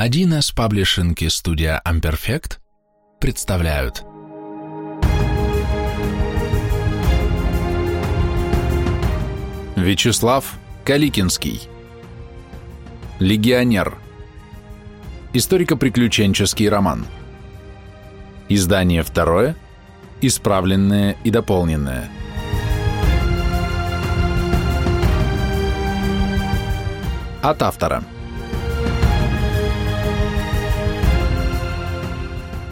1С Паблишинг и студия Amperfect представляют. Вячеслав Каликинский. Легионер Историко-приключенческий роман. Издание второе Исправленное и дополненное. От автора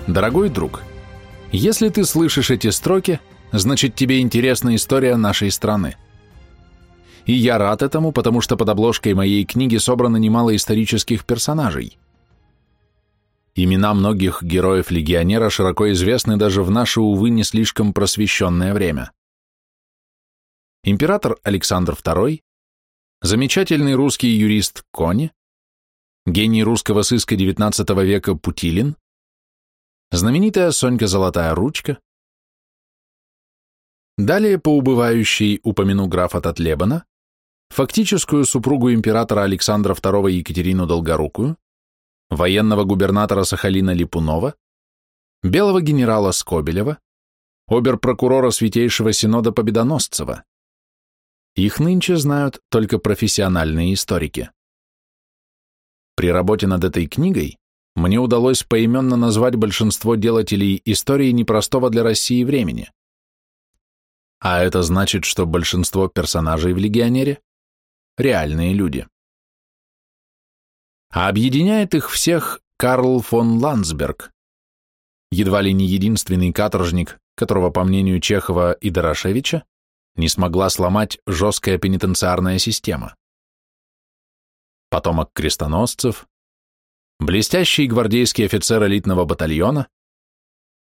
Дорогой друг, если ты слышишь эти строки, значит тебе интересна история нашей страны. И я рад этому, потому что под обложкой моей книги собрано немало исторических персонажей. Имена многих героев-легионера широко известны даже в наше, увы, не слишком просвещенное время. Император Александр II, замечательный русский юрист Кони, гений русского сыска XIX века Путилин, знаменитая Сонька Золотая Ручка. Далее по убывающей упомяну графа Татлебана, фактическую супругу императора Александра II Екатерину Долгорукую, военного губернатора Сахалина Липунова, белого генерала Скобелева, обер-прокурора Святейшего Синода Победоносцева. Их нынче знают только профессиональные историки. При работе над этой книгой мне удалось поименно назвать большинство делателей истории непростого для России времени. А это значит, что большинство персонажей в «Легионере» — реальные люди. А объединяет их всех Карл фон Ландсберг, едва ли не единственный каторжник, которого, по мнению Чехова и Дорошевича, не смогла сломать жесткая пенитенциарная система. Потомок крестоносцев, блестящий гвардейский офицер элитного батальона,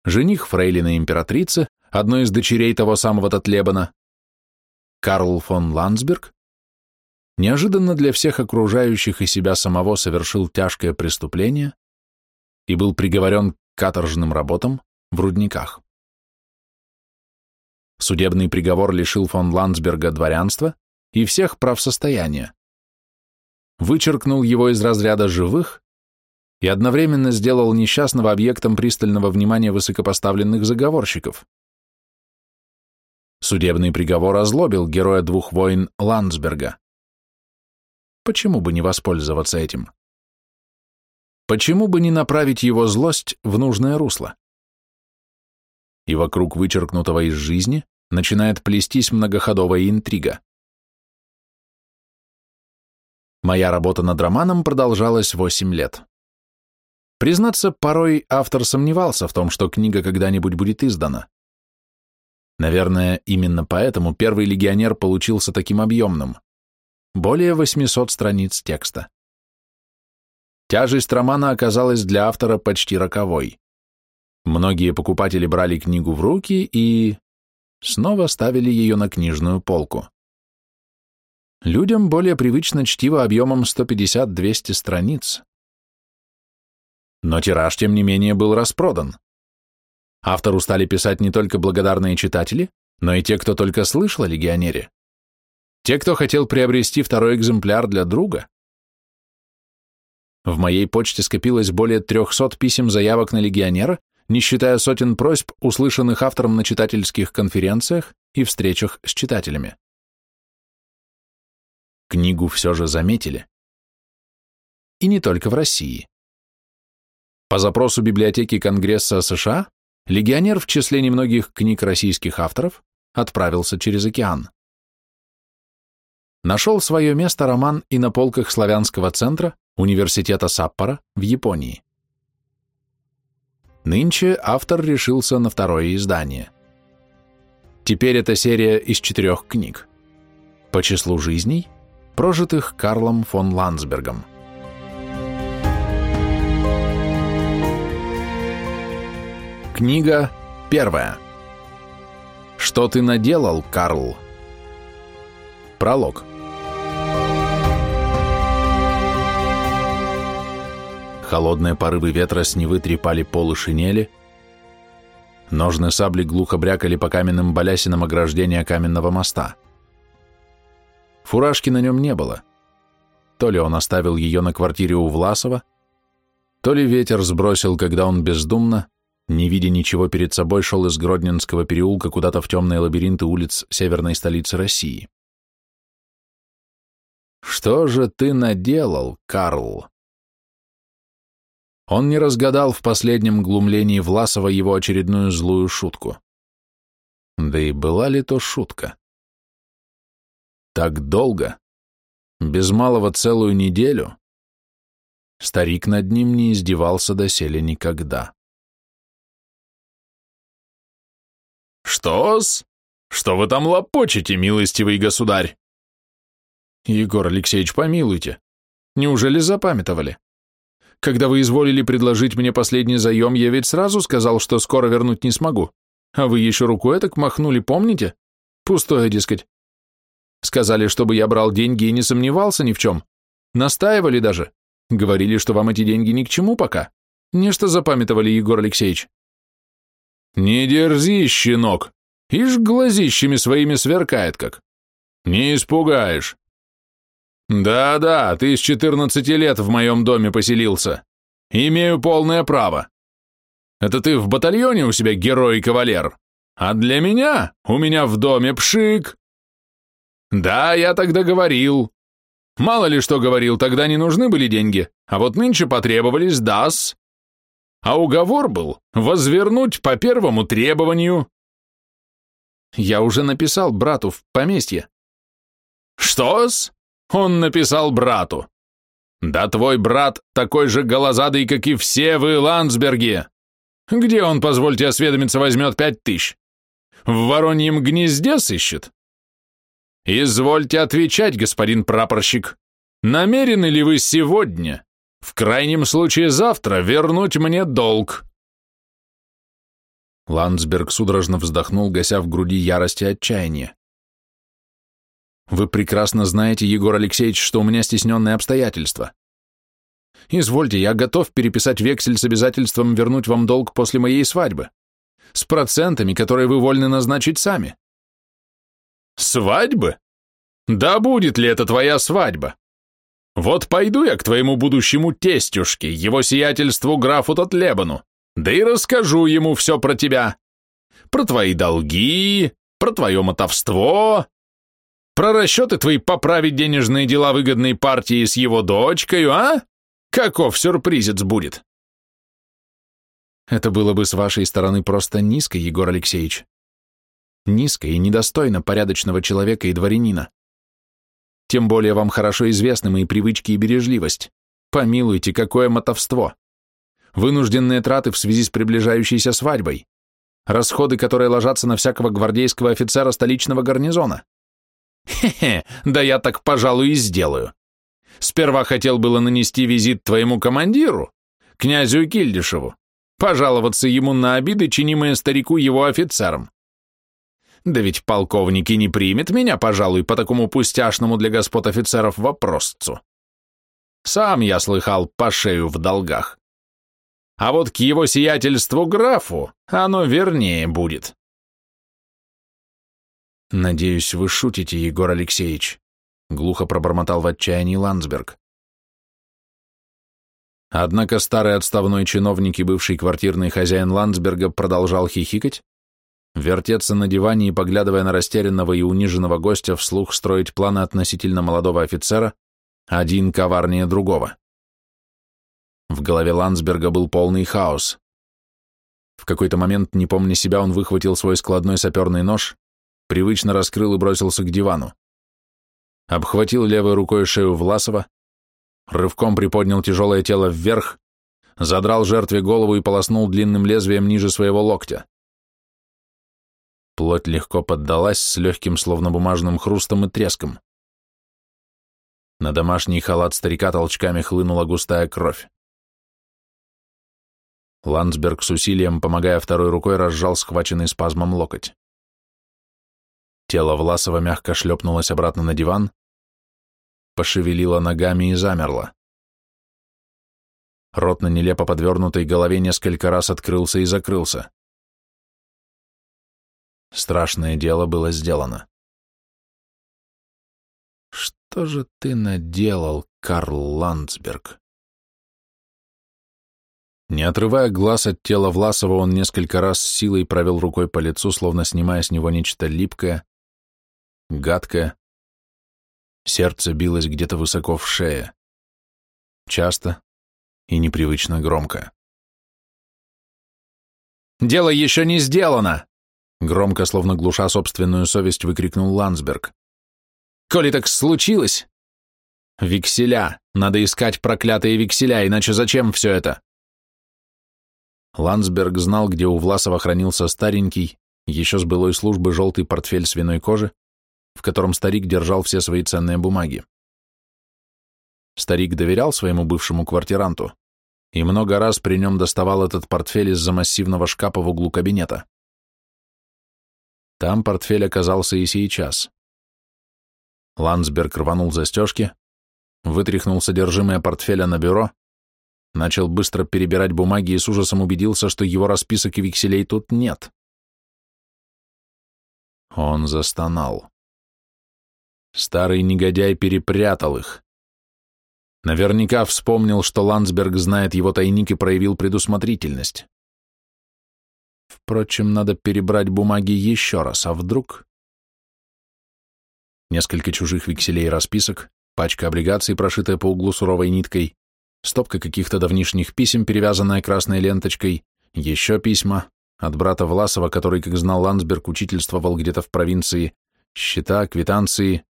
жених фрейлины императрицы, одной из дочерей того самого Татлебана, Карл фон Ландсберг, неожиданно для всех окружающих и себя самого совершил тяжкое преступление и был приговорен к каторжным работам в рудниках. Судебный приговор лишил фон Ландсберга дворянства и всех прав состояния, вычеркнул его из разряда живых и одновременно сделал несчастного объектом пристального внимания высокопоставленных заговорщиков. Судебный приговор озлобил героя двух войн Ландсберга. Почему бы не воспользоваться этим? Почему бы не направить его злость в нужное русло? И вокруг вычеркнутого из жизни начинает плестись многоходовая интрига. Моя работа над романом продолжалась 8 лет. Признаться, порой автор сомневался в том, что книга когда-нибудь будет издана. Наверное, именно поэтому первый легионер получился таким объемным. Более 800 страниц текста. Тяжесть романа оказалась для автора почти роковой. Многие покупатели брали книгу в руки и снова ставили ее на книжную полку. Людям более привычно чтиво объемом 150-200 страниц, но тираж, тем не менее, был распродан. Автору стали писать не только благодарные читатели, но и те, кто только слышал о легионере. Те, кто хотел приобрести второй экземпляр для друга. В моей почте скопилось более 300 писем заявок на легионера, не считая сотен просьб, услышанных автором на читательских конференциях и встречах с читателями. Книгу все же заметили. И не только в России. По запросу библиотеки Конгресса США легионер в числе немногих книг российских авторов отправился через океан. Нашел свое место роман и на полках Славянского центра Университета Саппора в Японии. Нынче автор решился на второе издание. Теперь это серия из четырех книг. По числу жизней, прожитых Карлом фон Ландсбергом. Книга первая. Что ты наделал, Карл? Пролог. Холодные порывы ветра с Невы трепали полы шинели, ножны сабли глухо брякали по каменным балясинам ограждения каменного моста. Фуражки на нем не было. То ли он оставил ее на квартире у Власова, То ли ветер сбросил, когда он бездумно, не видя ничего перед собой, шел из Гродненского переулка куда-то в темные лабиринты улиц северной столицы России. «Что же ты наделал, Карл?» Он не разгадал в последнем глумлении Власова его очередную злую шутку. Да и была ли то шутка? Так долго, без малого целую неделю, старик над ним не издевался доселе никогда. «Что-с? Что вы там лопочете, милостивый государь?» «Егор Алексеевич, помилуйте. Неужели запамятовали? Когда вы изволили предложить мне последний заем, я ведь сразу сказал, что скоро вернуть не смогу. А вы еще рукой так махнули, помните? Пустое, дескать. Сказали, чтобы я брал деньги и не сомневался ни в чем. Настаивали даже. Говорили, что вам эти деньги ни к чему пока. Нечто запамятовали, Егор Алексеевич. Не дерзи, щенок. Ишь глазищами своими сверкает как. Не испугаешь. Да-да, ты с четырнадцати лет в моем доме поселился. Имею полное право. Это ты в батальоне у себя герой и кавалер. А для меня, у меня в доме пшик. Да, я тогда говорил. Мало ли что говорил, тогда не нужны были деньги, а вот нынче потребовались дас. А уговор был возвернуть по первому требованию. Я уже написал брату в поместье. Что-с? Он написал брату. Да твой брат такой же голозадый, как и все вы, Ландсберги. Где он, позвольте осведомиться, возьмет пять тысяч? В вороньем гнезде сыщет? Извольте отвечать, господин прапорщик. Намерены ли вы сегодня, в крайнем случае завтра, вернуть мне долг? Ландсберг судорожно вздохнул, гася в груди ярости и отчаяния. Вы прекрасно знаете, Егор Алексеевич, что у меня стесненные обстоятельства. Извольте, я готов переписать вексель с обязательством вернуть вам долг после моей свадьбы. С процентами, которые вы вольны назначить сами. Свадьбы? Да будет ли это твоя свадьба? Вот пойду я к твоему будущему тестюшке, его сиятельству графу Тотлебану, да и расскажу ему все про тебя. Про твои долги, про твое мотовство, про расчеты твои поправить денежные дела выгодной партии с его дочкой, а? Каков сюрпризец будет? Это было бы с вашей стороны просто низко, Егор Алексеевич. Низко и недостойно порядочного человека и дворянина. Тем более вам хорошо известны мои привычки и бережливость. Помилуйте, какое мотовство. Вынужденные траты в связи с приближающейся свадьбой. Расходы, которые ложатся на всякого гвардейского офицера столичного гарнизона. Хе-хе, да я так, пожалуй, и сделаю. Сперва хотел было нанести визит твоему командиру, князю Кильдишеву, пожаловаться ему на обиды, чинимые старику его офицерам. Да ведь полковник и не примет меня, пожалуй, по такому пустяшному для господ офицеров вопросцу. Сам я слыхал по шею в долгах. А вот к его сиятельству графу оно вернее будет. Надеюсь, вы шутите, Егор Алексеевич глухо пробормотал в отчаянии Ландсберг. Однако старый отставной чиновник и бывший квартирный хозяин Ландсберга продолжал хихикать, вертеться на диване и, поглядывая на растерянного и униженного гостя, вслух строить планы относительно молодого офицера, один коварнее другого. В голове Ландсберга был полный хаос. В какой-то момент, не помня себя, он выхватил свой складной саперный нож, привычно раскрыл и бросился к дивану обхватил левой рукой шею Власова, рывком приподнял тяжелое тело вверх, задрал жертве голову и полоснул длинным лезвием ниже своего локтя. Плоть легко поддалась с легким, словно бумажным хрустом и треском. На домашний халат старика толчками хлынула густая кровь. Ландсберг с усилием, помогая второй рукой, разжал схваченный спазмом локоть. Тело Власова мягко шлепнулось обратно на диван, пошевелило ногами и замерло. Рот на нелепо подвернутой голове несколько раз открылся и закрылся. Страшное дело было сделано. «Что же ты наделал, Карл Ландсберг?» Не отрывая глаз от тела Власова, он несколько раз с силой провел рукой по лицу, словно снимая с него нечто липкое, гадкое. Сердце билось где-то высоко в шее. Часто и непривычно громко. «Дело еще не сделано!» Громко, словно глуша собственную совесть, выкрикнул Ландсберг. «Коли так случилось, Векселя! Надо искать проклятые векселя, иначе зачем все это? Ландсберг знал, где у Власова хранился старенький, еще с былой службы желтый портфель свиной кожи, в котором старик держал все свои ценные бумаги. Старик доверял своему бывшему квартиранту и много раз при нем доставал этот портфель из-за массивного шкафа в углу кабинета. Там портфель оказался и сейчас. Ландсберг рванул застежки, вытряхнул содержимое портфеля на бюро, начал быстро перебирать бумаги и с ужасом убедился, что его расписок и векселей тут нет. Он застонал. Старый негодяй перепрятал их. Наверняка вспомнил, что Ландсберг знает его тайник и проявил предусмотрительность. Впрочем, надо перебрать бумаги еще раз, а вдруг... Несколько чужих векселей и расписок, пачка облигаций, прошитая по углу суровой ниткой, стопка каких-то давнишних писем, перевязанная красной ленточкой, еще письма от брата Власова, который, как знал Ландсберг, учительствовал где-то в провинции, счета, квитанции.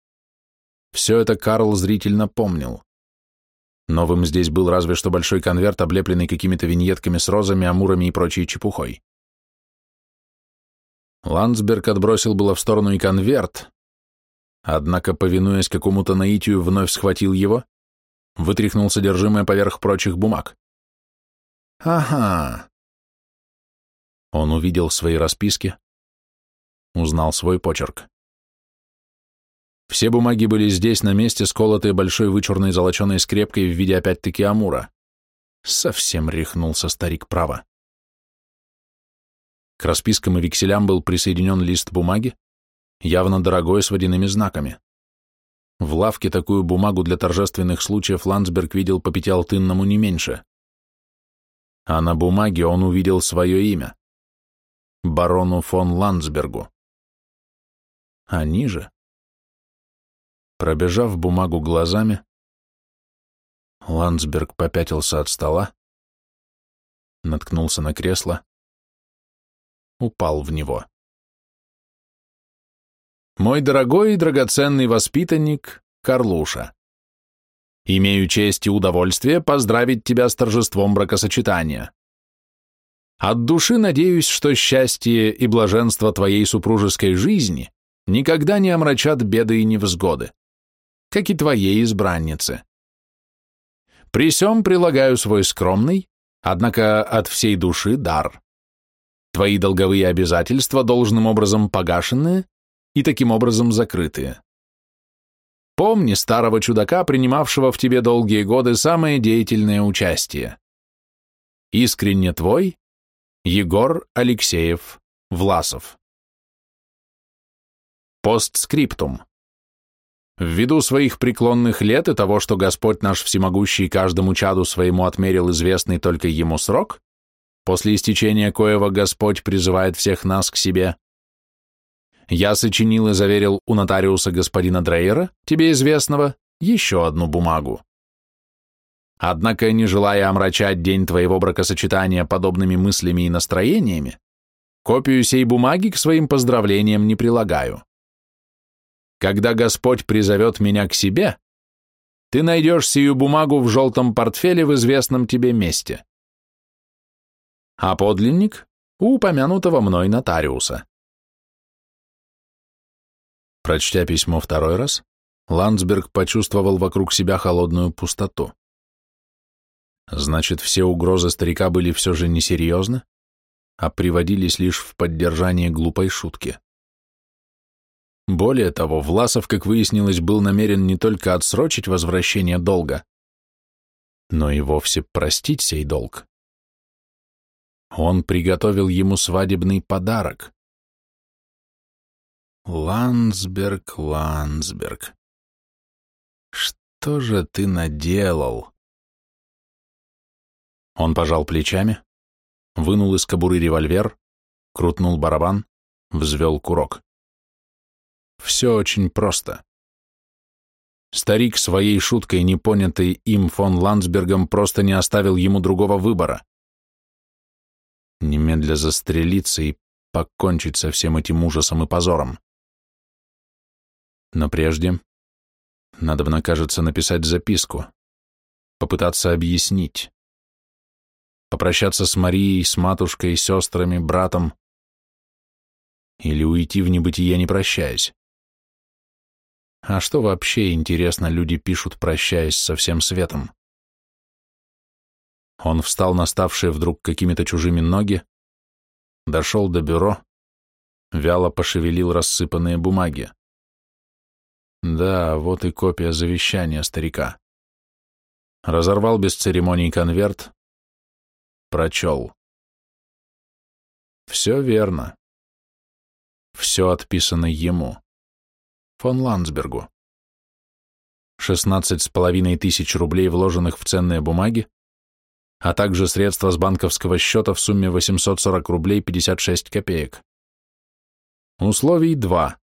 Все это Карл зрительно помнил. Новым здесь был разве что большой конверт, облепленный какими-то виньетками с розами, амурами и прочей чепухой. Ландсберг отбросил было в сторону и конверт, Однако, повинуясь какому-то наитию, вновь схватил его, вытряхнул содержимое поверх прочих бумаг. «Ага». Он увидел свои расписки, узнал свой почерк. Все бумаги были здесь, на месте, сколотые большой вычурной золоченой скрепкой в виде опять-таки амура. Совсем рехнулся старик право. К распискам и векселям был присоединен лист бумаги, явно дорогой с водяными знаками. В лавке такую бумагу для торжественных случаев Ландсберг видел по пятиалтынному не меньше. А на бумаге он увидел свое имя. Барону фон Ландсбергу. А ниже... Пробежав бумагу глазами, Ландсберг попятился от стола, наткнулся на кресло, упал в него. Мой дорогой и драгоценный воспитанник Карлуша, имею честь и удовольствие поздравить тебя с торжеством бракосочетания. От души надеюсь, что счастье и блаженство твоей супружеской жизни никогда не омрачат беды и невзгоды, как и твоей избранницы. При сём прилагаю свой скромный, однако от всей души дар. Твои долговые обязательства должным образом погашенные и таким образом закрытые. Помни старого чудака, принимавшего в тебе долгие годы самое деятельное участие. Искренне твой, Егор Алексеев Власов. Постскриптум. Ввиду своих преклонных лет и того, что Господь наш всемогущий каждому чаду своему отмерил известный только ему срок, после истечения коего Господь призывает всех нас к себе, я сочинил и заверил у нотариуса господина Дрейера, тебе известного, еще одну бумагу. Однако, не желая омрачать день твоего бракосочетания подобными мыслями и настроениями, копию сей бумаги к своим поздравлениям не прилагаю. Когда Господь призовет меня к себе, ты найдешь сию бумагу в желтом портфеле в известном тебе месте. А подлинник — у упомянутого мной нотариуса. Прочтя письмо второй раз, Ландсберг почувствовал вокруг себя холодную пустоту. Значит, все угрозы старика были все же несерьезны, а приводились лишь в поддержание глупой шутки. Более того, Власов, как выяснилось, был намерен не только отсрочить возвращение долга, но и вовсе простить сей долг. Он приготовил ему свадебный подарок. Ландсберг, Ландсберг. Что же ты наделал? Он пожал плечами, вынул из кобуры револьвер, крутнул барабан, взвел курок. Все очень просто. Старик своей шуткой, не понятой им фон Ландсбергом, просто не оставил ему другого выбора. Немедля застрелиться и покончить со всем этим ужасом и позором. Но прежде надо бы, кажется, написать записку, попытаться объяснить, попрощаться с Марией, с матушкой, сестрами, братом или уйти в небытие, не прощаясь. А что вообще, интересно, люди пишут, прощаясь со всем светом? Он встал на ставшие вдруг какими-то чужими ноги, дошел до бюро, вяло пошевелил рассыпанные бумаги. Да, вот и копия завещания старика. Разорвал без церемоний конверт, прочел. Все верно. Все отписано ему фон Ландсбергу. Шестнадцать с половиной тысяч рублей, вложенных в ценные бумаги, а также средства с банковского счета в сумме 840 рублей 56 копеек. Условий два.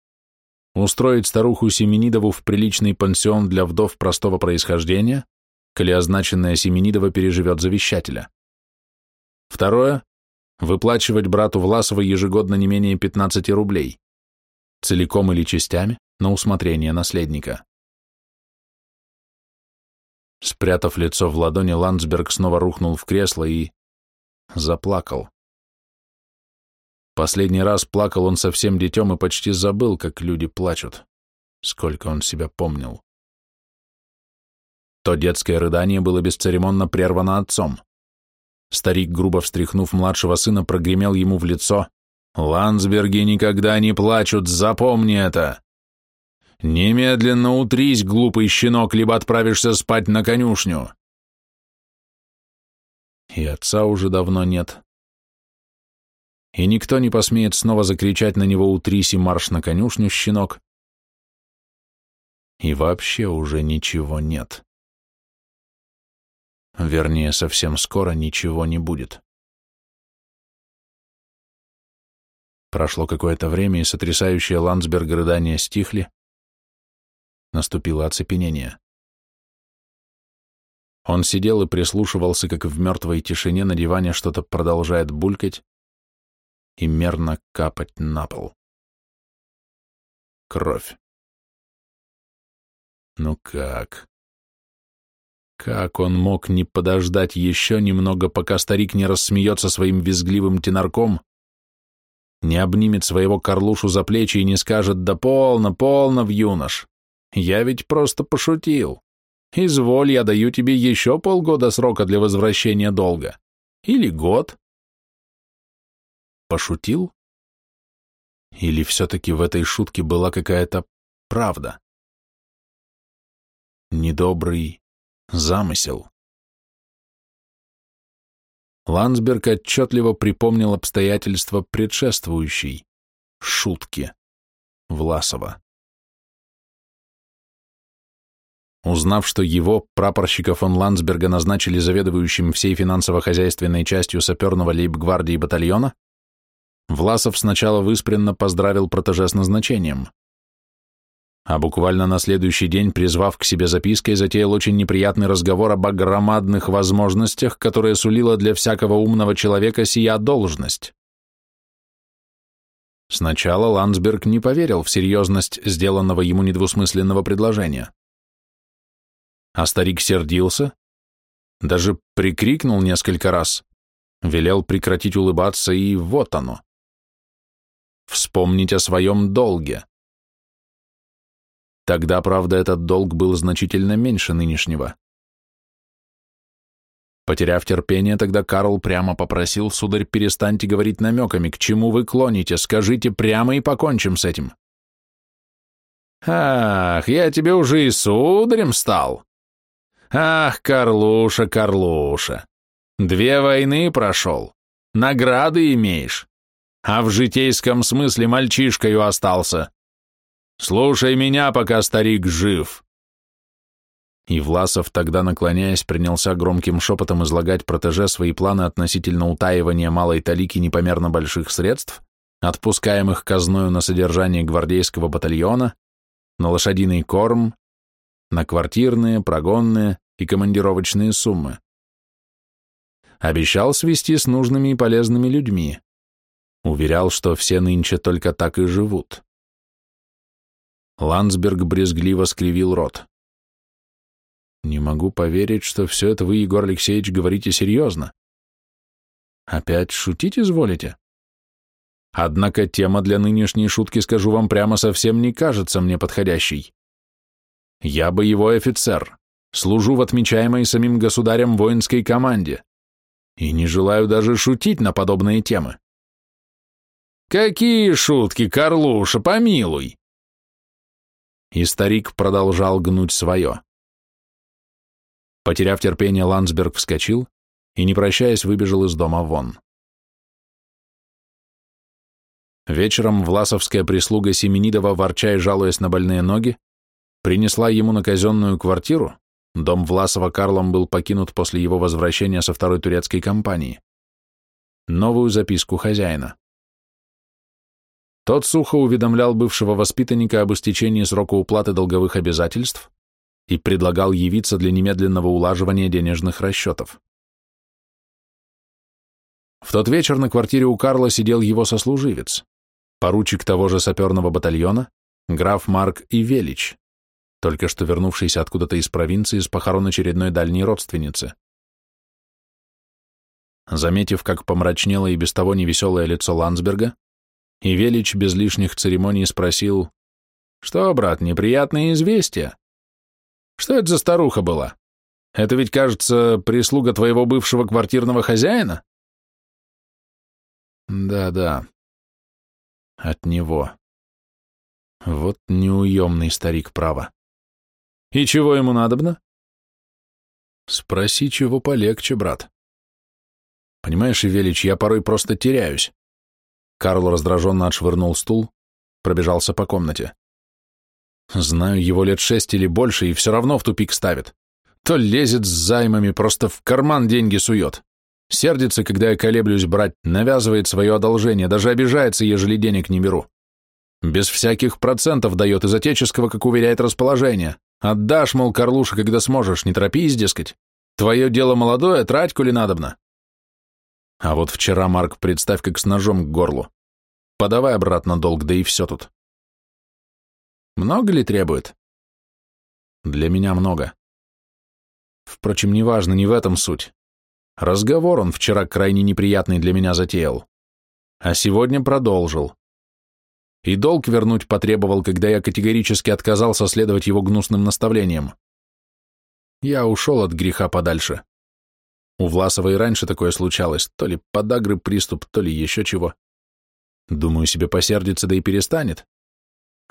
Устроить старуху Семенидову в приличный пансион для вдов простого происхождения, коли означенная Семенидова переживет завещателя. Второе. Выплачивать брату Власова ежегодно не менее 15 рублей. Целиком или частями, на усмотрение наследника. Спрятав лицо в ладони, Ландсберг снова рухнул в кресло и... заплакал. Последний раз плакал он совсем детем и почти забыл, как люди плачут, сколько он себя помнил. То детское рыдание было бесцеремонно прервано отцом. Старик, грубо встряхнув младшего сына, прогремел ему в лицо. «Ландсберги никогда не плачут, запомни это! «Немедленно утрись, глупый щенок, либо отправишься спать на конюшню!» И отца уже давно нет. И никто не посмеет снова закричать на него «Утрись и марш на конюшню, щенок!» И вообще уже ничего нет. Вернее, совсем скоро ничего не будет. Прошло какое-то время, и сотрясающие Ландсберг рыдания стихли, Наступило оцепенение. Он сидел и прислушивался, как в мертвой тишине на диване что-то продолжает булькать и мерно капать на пол. Кровь. Ну как? Как он мог не подождать еще немного, пока старик не рассмеется своим визгливым тенарком, не обнимет своего Карлушу за плечи и не скажет «Да полно, полно, в юнош!» Я ведь просто пошутил. Изволь, я даю тебе еще полгода срока для возвращения долга. Или год. Пошутил? Или все-таки в этой шутке была какая-то правда? Недобрый замысел. Ландсберг отчетливо припомнил обстоятельства предшествующей шутки Власова. Узнав, что его, прапорщика фон Ландсберга, назначили заведующим всей финансово-хозяйственной частью саперного лейб-гвардии батальона, Власов сначала выспренно поздравил протеже с назначением. А буквально на следующий день, призвав к себе запиской, затеял очень неприятный разговор об огромадных возможностях, которые сулила для всякого умного человека сия должность. Сначала Ландсберг не поверил в серьезность сделанного ему недвусмысленного предложения. А старик сердился, даже прикрикнул несколько раз, велел прекратить улыбаться, и вот оно. Вспомнить о своем долге. Тогда, правда, этот долг был значительно меньше нынешнего. Потеряв терпение, тогда Карл прямо попросил, сударь, перестаньте говорить намеками, к чему вы клоните, скажите прямо и покончим с этим. Ах, я тебе уже и сударем стал. Ах, Карлуша, Карлуша, две войны прошел, награды имеешь, а в житейском смысле мальчишкою остался. Слушай меня, пока старик жив. И Власов, тогда наклоняясь, принялся громким шепотом излагать протеже свои планы относительно утаивания малой талики непомерно больших средств, отпускаемых казною на содержание гвардейского батальона, на лошадиный корм, на квартирные, прогонные и командировочные суммы. Обещал свести с нужными и полезными людьми. Уверял, что все нынче только так и живут. Ландсберг брезгливо скривил рот. Не могу поверить, что все это вы, Егор Алексеевич, говорите серьезно. Опять шутить изволите? Однако тема для нынешней шутки, скажу вам прямо, совсем не кажется мне подходящей. Я боевой офицер, служу в отмечаемой самим государем воинской команде и не желаю даже шутить на подобные темы. Какие шутки, Карлуша, помилуй! И старик продолжал гнуть свое. Потеряв терпение, Ландсберг вскочил и, не прощаясь, выбежал из дома вон. Вечером власовская прислуга Семенидова, ворча и жалуясь на больные ноги, принесла ему на казенную квартиру, дом Власова Карлом был покинут после его возвращения со второй турецкой кампании, новую записку хозяина. Тот сухо уведомлял бывшего воспитанника об истечении срока уплаты долговых обязательств и предлагал явиться для немедленного улаживания денежных расчетов. В тот вечер на квартире у Карла сидел его сослуживец, поручик того же саперного батальона, граф Марк и Велич, только что вернувшийся откуда-то из провинции с похорон очередной дальней родственницы. Заметив, как помрачнело и без того невеселое лицо Ландсберга, и Велич без лишних церемоний спросил, «Что, брат, неприятные известия?» Что это за старуха была? Это ведь, кажется, прислуга твоего бывшего квартирного хозяина? Да-да. От него. Вот неуемный старик, право. И чего ему надобно? Спроси, чего полегче, брат. Понимаешь, Ивелич, я порой просто теряюсь. Карл раздраженно отшвырнул стул, пробежался по комнате. Знаю его лет шесть или больше, и все равно в тупик ставит. То лезет с займами, просто в карман деньги сует. Сердится, когда я колеблюсь брать, навязывает свое одолжение, даже обижается, ежели денег не беру. Без всяких процентов дает из отеческого, как уверяет расположение. Отдашь, мол, Карлуша, когда сможешь, не торопись, дескать. Твое дело молодое, трать, коли надобно. А вот вчера, Марк, представь, как с ножом к горлу. Подавай обратно долг, да и все тут. Много ли требует? Для меня много. Впрочем, неважно, не в этом суть. Разговор он вчера крайне неприятный для меня затеял. А сегодня продолжил. И долг вернуть потребовал, когда я категорически отказался следовать его гнусным наставлениям. Я ушел от греха подальше. У Власова и раньше такое случалось, то ли подагры приступ, то ли еще чего. Думаю, себе посердится, да и перестанет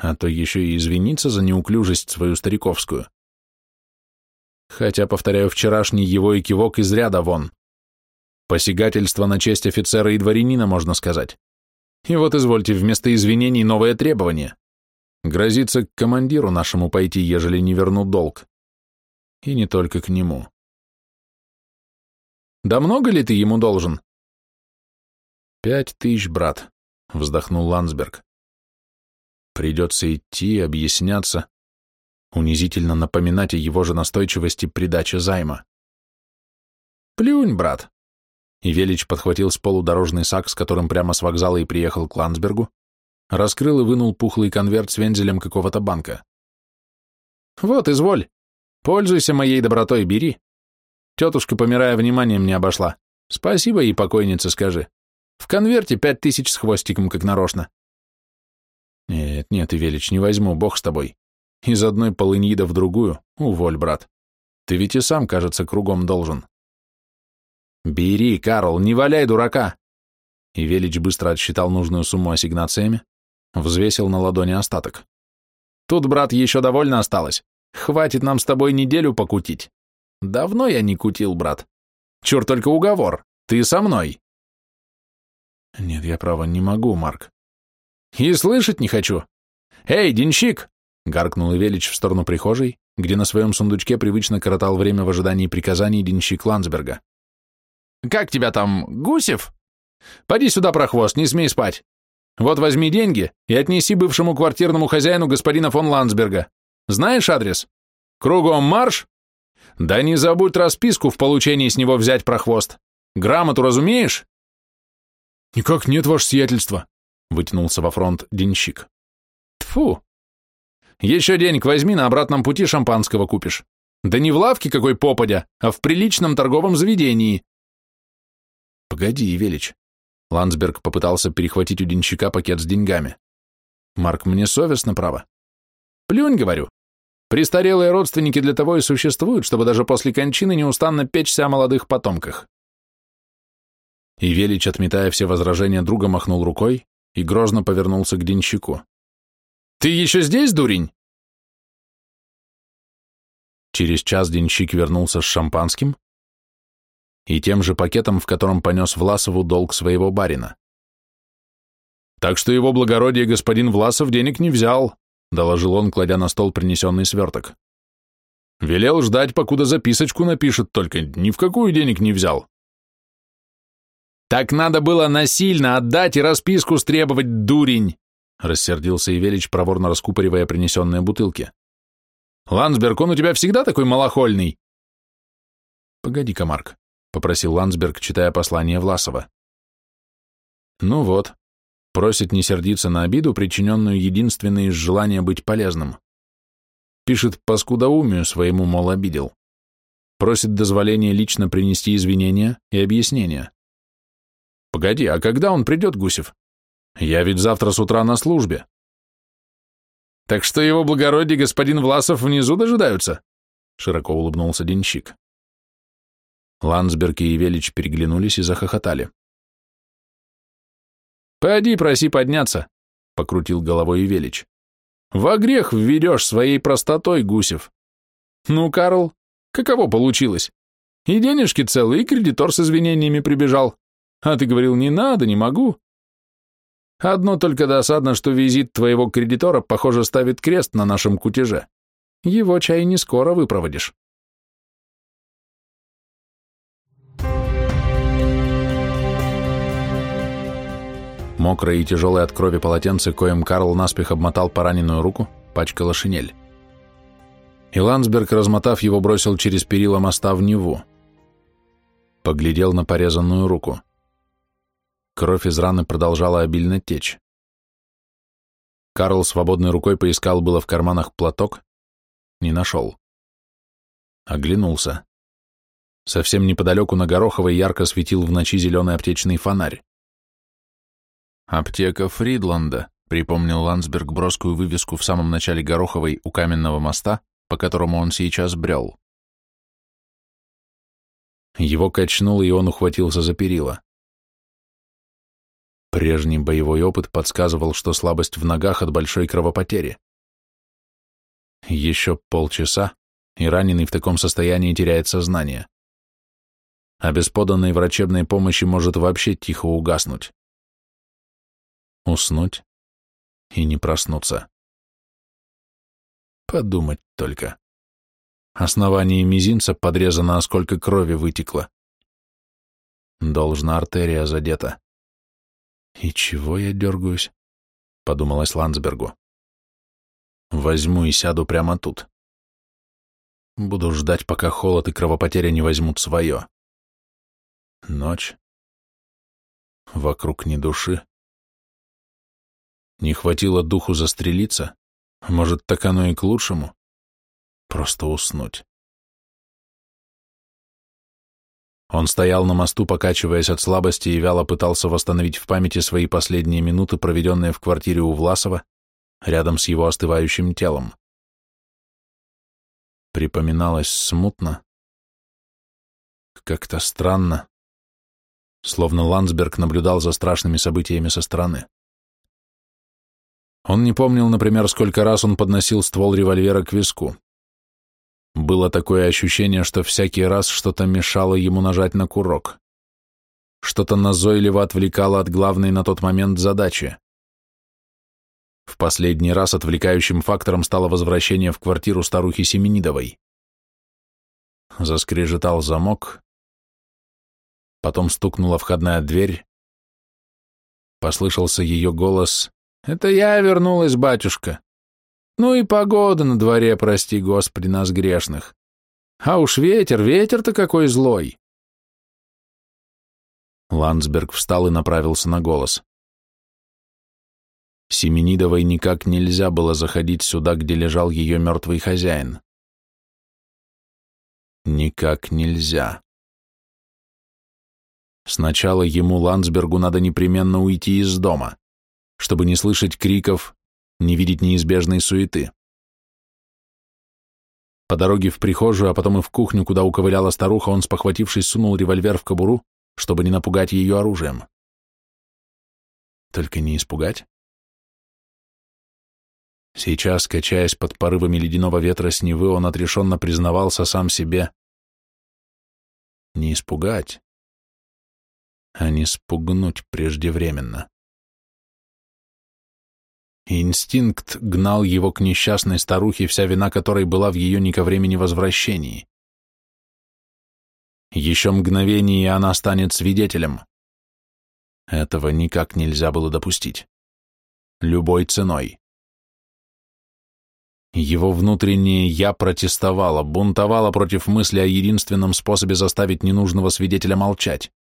а то еще и извиниться за неуклюжесть свою стариковскую. Хотя, повторяю, вчерашний его и кивок из ряда вон. Посягательство на честь офицера и дворянина, можно сказать. И вот, извольте, вместо извинений новое требование. Грозится к командиру нашему пойти, ежели не верну долг. И не только к нему. Да много ли ты ему должен? Пять тысяч, брат, вздохнул Ландсберг. Придется идти, объясняться, унизительно напоминать о его же настойчивости придачи займа. «Плюнь, брат!» И Велич подхватил с полу дорожный сак, с которым прямо с вокзала и приехал к Ландсбергу, раскрыл и вынул пухлый конверт с вензелем какого-то банка. «Вот, изволь. Пользуйся моей добротой, бери. Тетушка, помирая, вниманием не обошла. Спасибо ей, покойнице, скажи. В конверте пять тысяч с хвостиком, как нарочно. Нет, нет, Ивелич, не возьму, бог с тобой. Из одной полынида в другую, уволь, брат. Ты ведь и сам, кажется, кругом должен. Бери, Карл, не валяй дурака. И быстро отсчитал нужную сумму ассигнациями, взвесил на ладони остаток. Тут, брат, еще довольно осталось. Хватит нам с тобой неделю покутить. Давно я не кутил, брат. Черт, только уговор. Ты со мной. Нет, я право не могу, Марк. И слышать не хочу. Эй, денщик! Гаркнул Ивелич в сторону прихожей, где на своем сундучке привычно коротал время в ожидании приказаний денщик Ландсберга. «Как тебя там, Гусев? Поди сюда, прохвост, не смей спать. Вот возьми деньги и отнеси бывшему квартирному хозяину господина фон Ландсберга. Знаешь адрес? Кругом марш? Да не забудь расписку в получении с него взять, прохвост. Грамоту разумеешь?» «Никак нет, ваше сиятельство», — вытянулся во фронт денщик. Тфу. Еще денег возьми, на обратном пути шампанского купишь. Да не в лавке какой попадя, а в приличном торговом заведении. Погоди, Евелич. Ландсберг попытался перехватить у денщика пакет с деньгами. Марк, мне совестно, право. Плюнь, говорю. Престарелые родственники для того и существуют, чтобы даже после кончины неустанно печься о молодых потомках. И Велич, отметая все возражения друга, махнул рукой и грозно повернулся к денщику. «Ты еще здесь, дурень?» Через час денщик вернулся с шампанским и тем же пакетом, в котором понес Власову долг своего барина. «Так что его благородие господин Власов денег не взял», доложил он, кладя на стол принесенный сверток. «Велел ждать, покуда записочку напишет, только ни в какую денег не взял». «Так надо было насильно отдать и расписку стребовать, дурень!» рассердился Ивелич, проворно раскупоривая принесенные бутылки. «Ландсберг, он у тебя всегда такой малохольный?» «Погоди-ка, Марк», — попросил Ландсберг, читая послание Власова. «Ну вот, просит не сердиться на обиду, причиненную единственной из желания быть полезным. Пишет по скудоумию своему, мол, обидел. Просит дозволения лично принести извинения и объяснения. Погоди, а когда он придет, Гусев? Я ведь завтра с утра на службе. Так что его благородие господин Власов внизу дожидаются? Широко улыбнулся денщик. Ландсберг и Евелич переглянулись и захохотали. «Пойди, проси подняться», — покрутил головой Евелич. «Во грех введешь своей простотой, Гусев. Ну, Карл, каково получилось? И денежки целые, и кредитор с извинениями прибежал. А ты говорил, не надо, не могу. Одно только досадно, что визит твоего кредитора, похоже, ставит крест на нашем кутеже. Его чай не скоро выпроводишь. Мокрое и тяжелое от крови полотенце, коем Карл наспех обмотал пораненную руку, пачкала шинель. И Ландсберг, размотав его, бросил через перила моста в Неву. Поглядел на порезанную руку. Кровь из раны продолжала обильно течь. Карл свободной рукой поискал было в карманах платок, не нашел. Оглянулся. Совсем неподалеку на Гороховой ярко светил в ночи зеленый аптечный фонарь. «Аптека Фридланда», — припомнил Ландсберг броскую вывеску в самом начале Гороховой у каменного моста, по которому он сейчас брел. Его качнуло, и он ухватился за перила. Прежний боевой опыт подсказывал, что слабость в ногах от большой кровопотери. Еще полчаса, и раненый в таком состоянии теряет сознание. А без поданной врачебной помощи может вообще тихо угаснуть. Уснуть и не проснуться. Подумать только. Основание мизинца подрезано, а сколько крови вытекло. Должна артерия задета. «И чего я дергаюсь?» — подумалось Ландсбергу. «Возьму и сяду прямо тут. Буду ждать, пока холод и кровопотеря не возьмут свое. Ночь. Вокруг ни души. Не хватило духу застрелиться. Может, так оно и к лучшему. Просто уснуть. Он стоял на мосту, покачиваясь от слабости, и вяло пытался восстановить в памяти свои последние минуты, проведенные в квартире у Власова, рядом с его остывающим телом. Припоминалось смутно, как-то странно, словно Ландсберг наблюдал за страшными событиями со стороны. Он не помнил, например, сколько раз он подносил ствол револьвера к виску. Было такое ощущение, что всякий раз что-то мешало ему нажать на курок. Что-то назойливо отвлекало от главной на тот момент задачи. В последний раз отвлекающим фактором стало возвращение в квартиру старухи Семенидовой. Заскрежетал замок, потом стукнула входная дверь, послышался ее голос «Это я вернулась, батюшка! Ну и погода на дворе, прости, Господи, нас грешных! А уж ветер, ветер-то какой злой!» Ландсберг встал и направился на голос. Семенидовой никак нельзя было заходить сюда, где лежал ее мертвый хозяин. Никак нельзя. Сначала ему, Ландсбергу, надо непременно уйти из дома, чтобы не слышать криков, не видеть неизбежной суеты. По дороге в прихожую, а потом и в кухню, куда уковыляла старуха, он, спохватившись, сунул револьвер в кобуру чтобы не напугать ее оружием. Только не испугать? Сейчас, качаясь под порывами ледяного ветра с Невы, он отрешенно признавался сам себе. Не испугать, а не спугнуть преждевременно. Инстинкт гнал его к несчастной старухе, вся вина которой была в ее не ко времени возвращении. Еще мгновение, и она станет свидетелем. Этого никак нельзя было допустить. Любой ценой. Его внутреннее «я» протестовало, бунтовало против мысли о единственном способе заставить ненужного свидетеля молчать.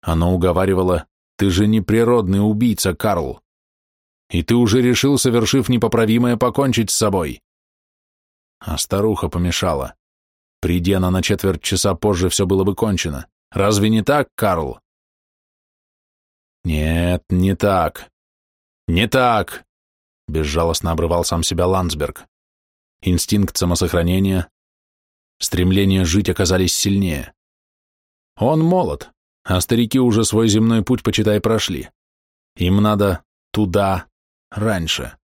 Оно уговаривало «ты же не природный убийца, Карл, и ты уже решил, совершив непоправимое, покончить с собой». А старуха помешала. Приди она на четверть часа позже, все было бы кончено. Разве не так, Карл? Нет, не так. Не так, безжалостно обрывал сам себя Ландсберг. Инстинкт самосохранения, стремление жить оказались сильнее. Он молод, а старики уже свой земной путь, почитай, прошли. Им надо туда раньше.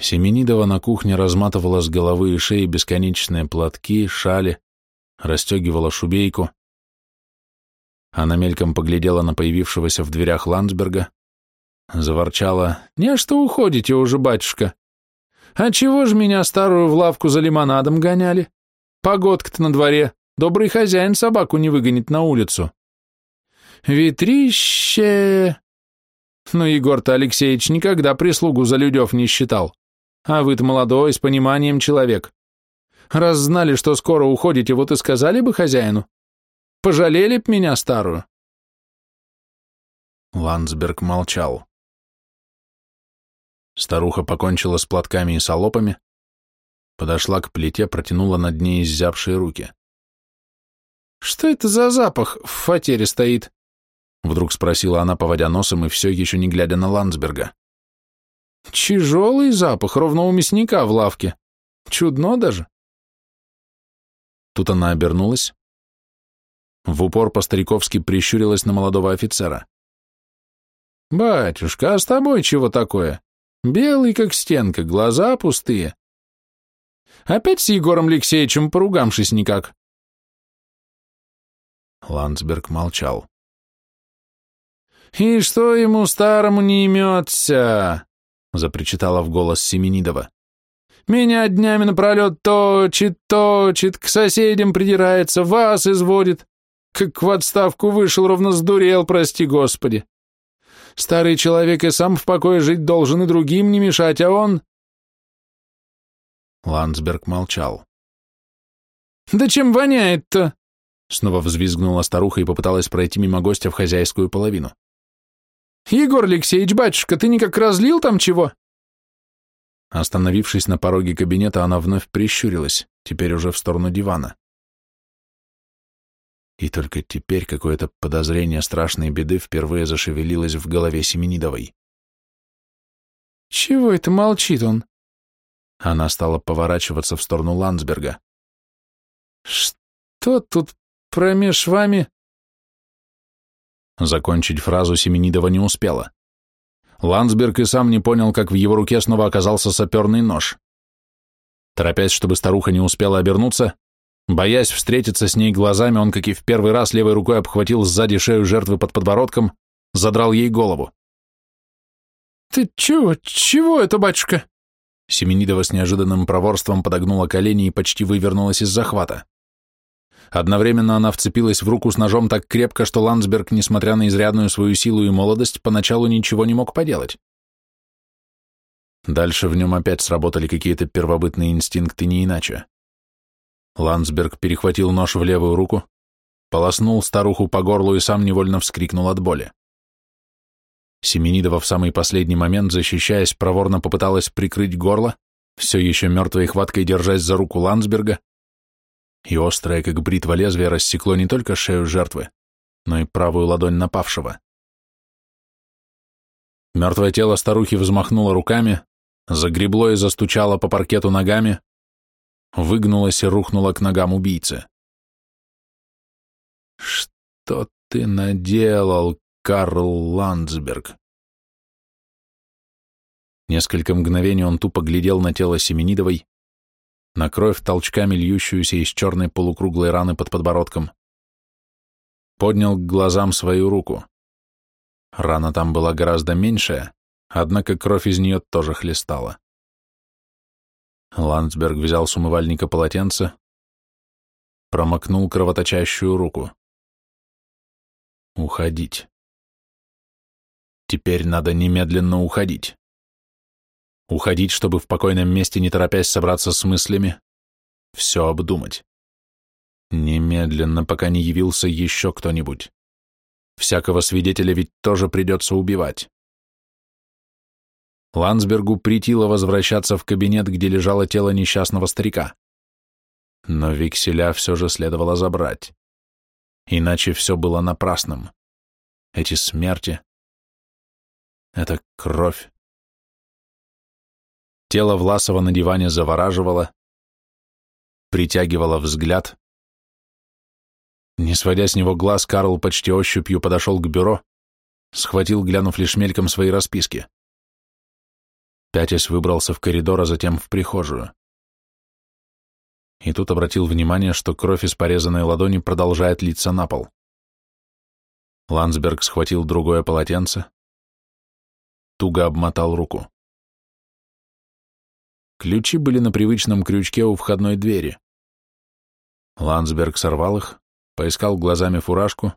Семенидова на кухне разматывала с головы и шеи бесконечные платки, шали, расстегивала шубейку. Она мельком поглядела на появившегося в дверях Ландсберга, заворчала «Не, что уходите уже, батюшка? А чего ж меня старую в лавку за лимонадом гоняли? Погодка-то на дворе, добрый хозяин собаку не выгонит на улицу». «Ветрище...» Но Егор-то Алексеевич никогда прислугу за людев не считал. А вы-то молодой, с пониманием человек. Раз знали, что скоро уходите, вот и сказали бы хозяину. Пожалели б меня старую. Ландсберг молчал. Старуха покончила с платками и солопами, подошла к плите, протянула над ней изябшие руки. «Что это за запах в фатере стоит?» Вдруг спросила она, поводя носом и все еще не глядя на Ландсберга. Тяжелый запах, ровно у мясника в лавке. Чудно даже. Тут она обернулась. В упор по-стариковски прищурилась на молодого офицера. «Батюшка, а с тобой чего такое? Белый, как стенка, глаза пустые. Опять с Егором Алексеевичем поругамшись никак?» Ландсберг молчал. «И что ему старому не имется?» запричитала в голос Семенидова. «Меня днями напролет точит, точит, к соседям придирается, вас изводит. Как в отставку вышел, ровно сдурел, прости господи. Старый человек и сам в покое жить должен, и другим не мешать, а он...» Ландсберг молчал. «Да чем воняет-то?» Снова взвизгнула старуха и попыталась пройти мимо гостя в хозяйскую половину. «Егор Алексеевич, батюшка, ты никак разлил там чего?» Остановившись на пороге кабинета, она вновь прищурилась, теперь уже в сторону дивана. И только теперь какое-то подозрение страшной беды впервые зашевелилось в голове Семенидовой. «Чего это молчит он?» Она стала поворачиваться в сторону Ландсберга. «Что тут промеж вами?» Закончить фразу Семенидова не успела. Ландсберг и сам не понял, как в его руке снова оказался саперный нож. Торопясь, чтобы старуха не успела обернуться, боясь встретиться с ней глазами, он, как и в первый раз, левой рукой обхватил сзади шею жертвы под подбородком, задрал ей голову. «Ты чего? Чего это, батюшка?» Семенидова с неожиданным проворством подогнула колени и почти вывернулась из захвата. Одновременно она вцепилась в руку с ножом так крепко, что Ландсберг, несмотря на изрядную свою силу и молодость, поначалу ничего не мог поделать. Дальше в нем опять сработали какие-то первобытные инстинкты, не иначе. Ландсберг перехватил нож в левую руку, полоснул старуху по горлу и сам невольно вскрикнул от боли. Семенидова в самый последний момент, защищаясь, проворно попыталась прикрыть горло, все еще мертвой хваткой держась за руку Ландсберга, и острое, как бритва лезвие, рассекло не только шею жертвы, но и правую ладонь напавшего. Мертвое тело старухи взмахнуло руками, загребло и застучало по паркету ногами, выгнулось и рухнуло к ногам убийцы. «Что ты наделал, Карл Ландсберг?» Несколько мгновений он тупо глядел на тело Семенидовой, на кровь, толчками льющуюся из черной полукруглой раны под подбородком. Поднял к глазам свою руку. Рана там была гораздо меньшая, однако кровь из нее тоже хлестала. Ландсберг взял с умывальника полотенце, промокнул кровоточащую руку. Уходить. Теперь надо немедленно уходить. Уходить, чтобы в покойном месте, не торопясь собраться с мыслями, все обдумать. Немедленно, пока не явился еще кто-нибудь. Всякого свидетеля ведь тоже придется убивать. Ландсбергу притило возвращаться в кабинет, где лежало тело несчастного старика. Но векселя все же следовало забрать. Иначе все было напрасным. Эти смерти, эта кровь. Тело Власова на диване завораживало, притягивало взгляд. Не сводя с него глаз, Карл почти ощупью подошел к бюро, схватил, глянув лишь мельком свои расписки. Пятясь выбрался в коридор, а затем в прихожую. И тут обратил внимание, что кровь из порезанной ладони продолжает литься на пол. Ландсберг схватил другое полотенце, туго обмотал руку. Ключи были на привычном крючке у входной двери. Ландсберг сорвал их, поискал глазами фуражку,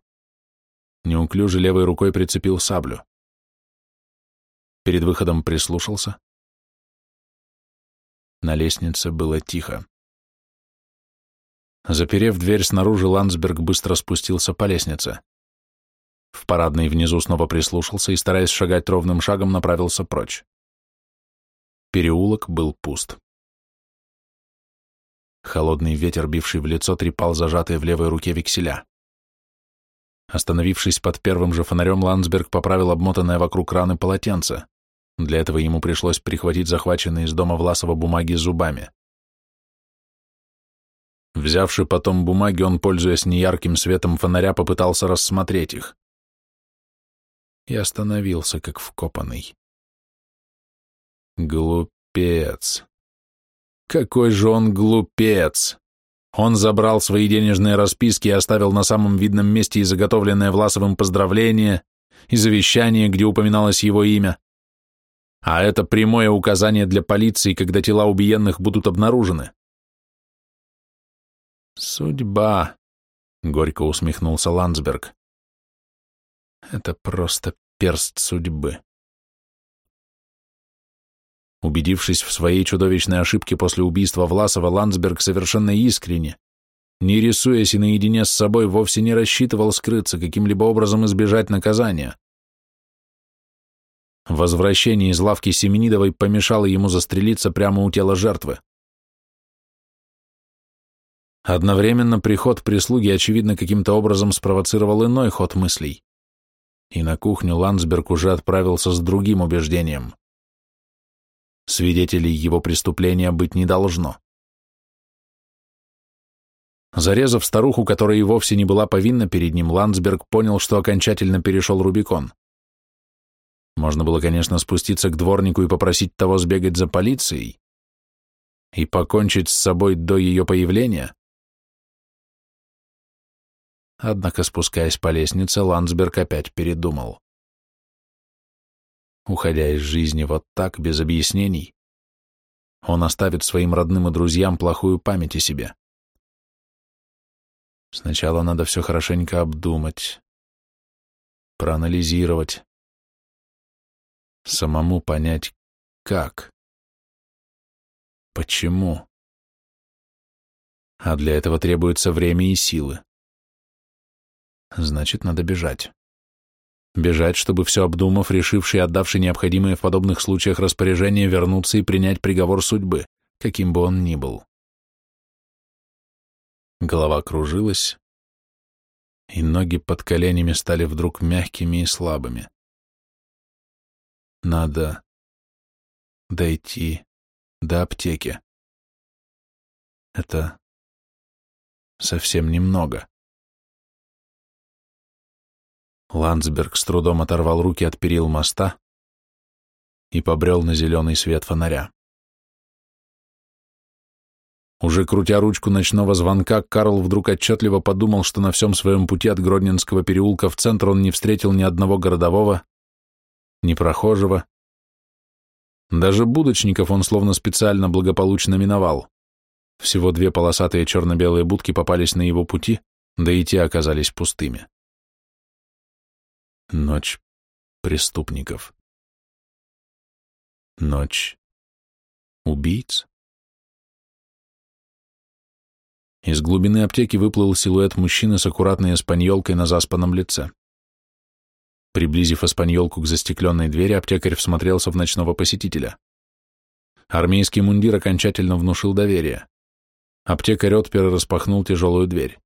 неуклюже левой рукой прицепил саблю. Перед выходом прислушался. На лестнице было тихо. Заперев дверь снаружи, Ландсберг быстро спустился по лестнице. В парадной внизу снова прислушался и, стараясь шагать ровным шагом, направился прочь. Переулок был пуст. Холодный ветер, бивший в лицо, трепал зажатые в левой руке векселя. Остановившись под первым же фонарем, Ландсберг поправил обмотанное вокруг раны полотенце. Для этого ему пришлось прихватить захваченные из дома Власова бумаги зубами. Взявши потом бумаги, он, пользуясь неярким светом фонаря, попытался рассмотреть их. И остановился, как вкопанный. Глупец. Какой же он глупец! Он забрал свои денежные расписки и оставил на самом видном месте и заготовленное Власовым поздравление, и завещание, где упоминалось его имя. А это прямое указание для полиции, когда тела убиенных будут обнаружены. «Судьба», — горько усмехнулся Ландсберг. «Это просто перст судьбы». Убедившись в своей чудовищной ошибке после убийства Власова, Ландсберг совершенно искренне, не рисуясь и наедине с собой, вовсе не рассчитывал скрыться, каким-либо образом избежать наказания. Возвращение из лавки Семенидовой помешало ему застрелиться прямо у тела жертвы. Одновременно приход прислуги, очевидно, каким-то образом спровоцировал иной ход мыслей. И на кухню Ландсберг уже отправился с другим убеждением. Свидетелей его преступления быть не должно. Зарезав старуху, которая и вовсе не была повинна перед ним, Ландсберг понял, что окончательно перешел Рубикон. Можно было, конечно, спуститься к дворнику и попросить того сбегать за полицией и покончить с собой до ее появления. Однако, спускаясь по лестнице, Ландсберг опять передумал. Уходя из жизни вот так, без объяснений, он оставит своим родным и друзьям плохую память о себе. Сначала надо все хорошенько обдумать, проанализировать, самому понять, как, почему. А для этого требуется время и силы. Значит, надо бежать. Бежать, чтобы все обдумав, решивший и отдавший необходимые в подобных случаях распоряжения, вернуться и принять приговор судьбы, каким бы он ни был. Голова кружилась, и ноги под коленями стали вдруг мягкими и слабыми. Надо дойти до аптеки. Это совсем немного. Ландсберг с трудом оторвал руки от перил моста и побрел на зеленый свет фонаря. Уже крутя ручку ночного звонка, Карл вдруг отчетливо подумал, что на всем своем пути от Гродненского переулка в центр он не встретил ни одного городового, ни прохожего. Даже будочников он словно специально благополучно миновал. Всего две полосатые черно-белые будки попались на его пути, да и те оказались пустыми. Ночь преступников. Ночь убийц. Из глубины аптеки выплыл силуэт мужчины с аккуратной эспаньолкой на заспанном лице. Приблизив эспаньолку к застекленной двери, аптекарь всмотрелся в ночного посетителя. Армейский мундир окончательно внушил доверие. Аптекарь отпер и распахнул тяжелую дверь.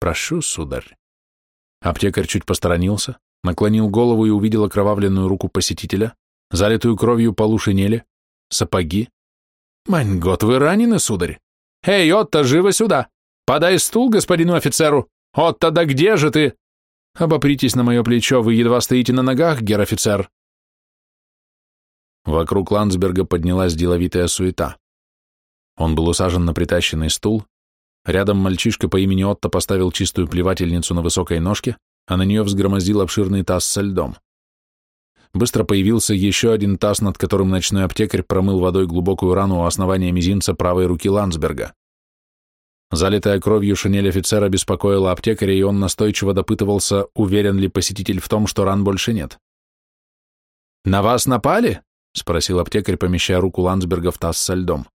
«Прошу, сударь». Аптекарь чуть посторонился, наклонил голову и увидел окровавленную руку посетителя, залитую кровью полу шинели, сапоги. «Майн год, вы ранены, сударь?» «Эй, Отто, живо сюда! Подай стул господину офицеру! Отто, да где же ты?» «Обопритесь на мое плечо, вы едва стоите на ногах, гер-офицер!» Вокруг Ландсберга поднялась деловитая суета. Он был усажен на притащенный стул, рядом мальчишка по имени Отто поставил чистую плевательницу на высокой ножке, а на нее взгромоздил обширный таз со льдом. Быстро появился еще один таз, над которым ночной аптекарь промыл водой глубокую рану у основания мизинца правой руки Ландсберга. Залитая кровью шинель офицера беспокоила аптекаря, и он настойчиво допытывался, уверен ли посетитель в том, что ран больше нет. «На вас напали?» — спросил аптекарь, помещая руку Ландсберга в таз со льдом.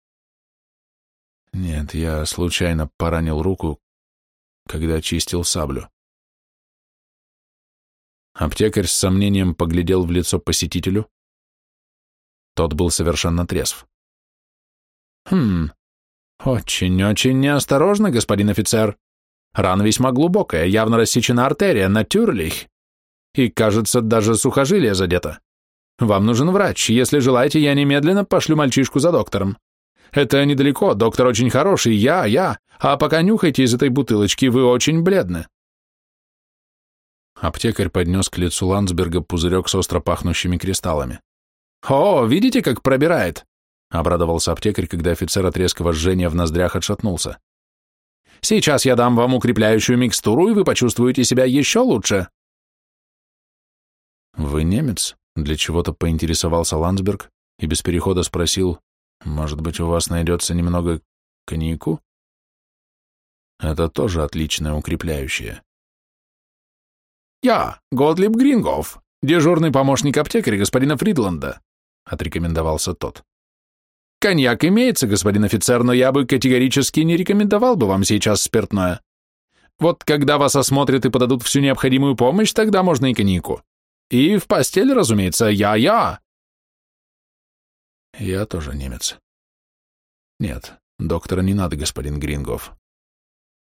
«Нет, я случайно поранил руку, когда чистил саблю». Аптекарь с сомнением поглядел в лицо посетителю. Тот был совершенно трезв. «Хм, очень-очень неосторожно, господин офицер. Рана весьма глубокая, явно рассечена артерия, натюрлих. И, кажется, даже сухожилие задето. Вам нужен врач. Если желаете, я немедленно пошлю мальчишку за доктором. Это недалеко, доктор очень хороший, я, я. А пока нюхайте из этой бутылочки, вы очень бледны. Аптекарь поднес к лицу Ландсберга пузырек с остро пахнущими кристаллами. «О, видите, как пробирает?» — обрадовался аптекарь, когда офицер от резкого жжения в ноздрях отшатнулся. «Сейчас я дам вам укрепляющую микстуру, и вы почувствуете себя еще лучше». «Вы немец?» — для чего-то поинтересовался Ландсберг и без перехода спросил, «Может быть, у вас найдется немного коньяку?» «Это тоже отличное укрепляющее». «Я, Готлиб Грингов, дежурный помощник аптекаря господина Фридланда», — отрекомендовался тот. «Коньяк имеется, господин офицер, но я бы категорически не рекомендовал бы вам сейчас спиртное. Вот когда вас осмотрят и подадут всю необходимую помощь, тогда можно и коньяку. И в постель, разумеется, я-я». «Я тоже немец». «Нет, доктора не надо, господин Грингов.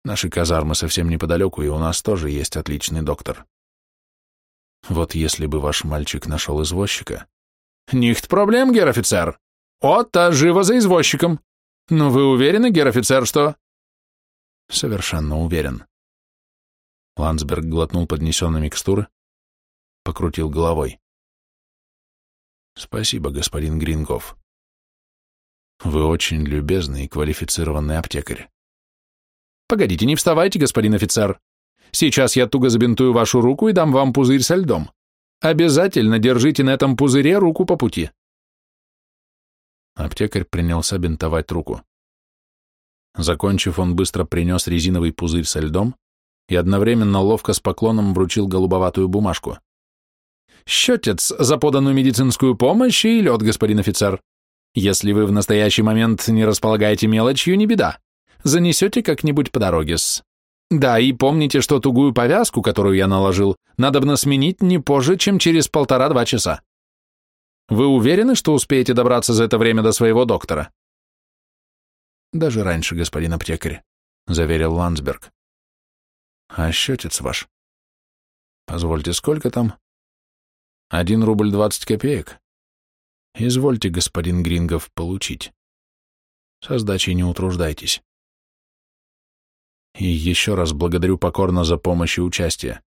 Наши казармы совсем неподалеку, и у нас тоже есть отличный доктор. Вот если бы ваш мальчик нашел извозчика... Нихт проблем, гер-офицер. Отто, живо за извозчиком. Но вы уверены, гер-офицер, что... Совершенно уверен. Ландсберг глотнул поднесенной микстуры, покрутил головой. Спасибо, господин Грингов. Вы очень любезный и квалифицированный аптекарь. Погодите, не вставайте, господин офицер. Сейчас я туго забинтую вашу руку и дам вам пузырь со льдом. Обязательно держите на этом пузыре руку по пути. Аптекарь принялся бинтовать руку. Закончив, он быстро принес резиновый пузырь со льдом и одновременно ловко с поклоном вручил голубоватую бумажку. «Счетец за поданную медицинскую помощь и лед, господин офицер. Если вы в настоящий момент не располагаете мелочью, не беда. Занесете как-нибудь по дороге-с. Да, и помните, что тугую повязку, которую я наложил, надо сменить не позже, чем через полтора-два часа. Вы уверены, что успеете добраться за это время до своего доктора? Даже раньше, господин аптекарь, заверил Ландсберг. А счетец ваш? Позвольте, сколько там? Один рубль двадцать копеек. Извольте, господин Грингов, получить. Со сдачей не утруждайтесь. И еще раз благодарю покорно за помощь и участие.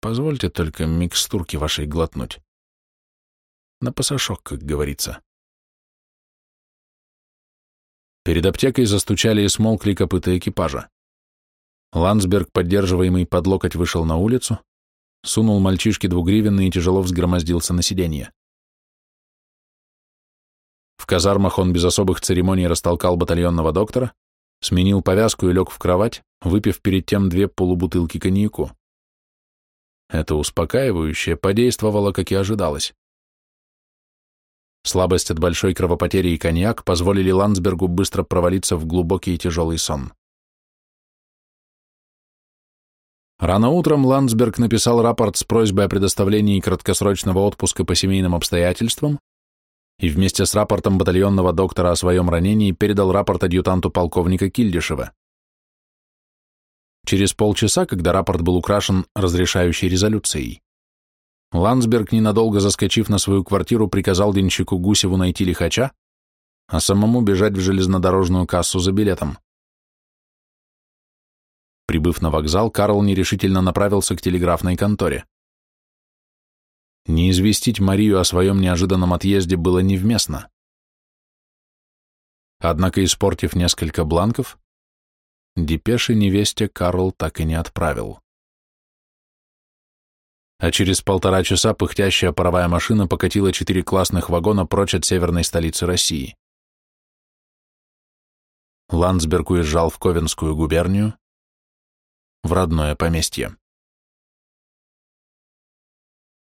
Позвольте только микстурки вашей глотнуть. На пасашок, как говорится. Перед аптекой застучали и смолкли копыта экипажа. Ландсберг, поддерживаемый под локоть, вышел на улицу, сунул мальчишке двугривенный и тяжело взгромоздился на сиденье. В казармах он без особых церемоний растолкал батальонного доктора, сменил повязку и лег в кровать, выпив перед тем две полубутылки коньяку. Это успокаивающее подействовало, как и ожидалось. Слабость от большой кровопотери и коньяк позволили Ландсбергу быстро провалиться в глубокий и тяжелый сон. Рано утром Ландсберг написал рапорт с просьбой о предоставлении краткосрочного отпуска по семейным обстоятельствам и вместе с рапортом батальонного доктора о своем ранении передал рапорт адъютанту полковника Кильдишева. Через полчаса, когда рапорт был украшен разрешающей резолюцией, Ландсберг, ненадолго заскочив на свою квартиру, приказал денщику Гусеву найти лихача, а самому бежать в железнодорожную кассу за билетом. Прибыв на вокзал, Карл нерешительно направился к телеграфной конторе. Не известить Марию о своем неожиданном отъезде было невместно. Однако, испортив несколько бланков, депеши невесте Карл так и не отправил. А через полтора часа пыхтящая паровая машина покатила четыре классных вагона прочь от северной столицы России. Ландсберг уезжал в Ковенскую губернию, в родное поместье.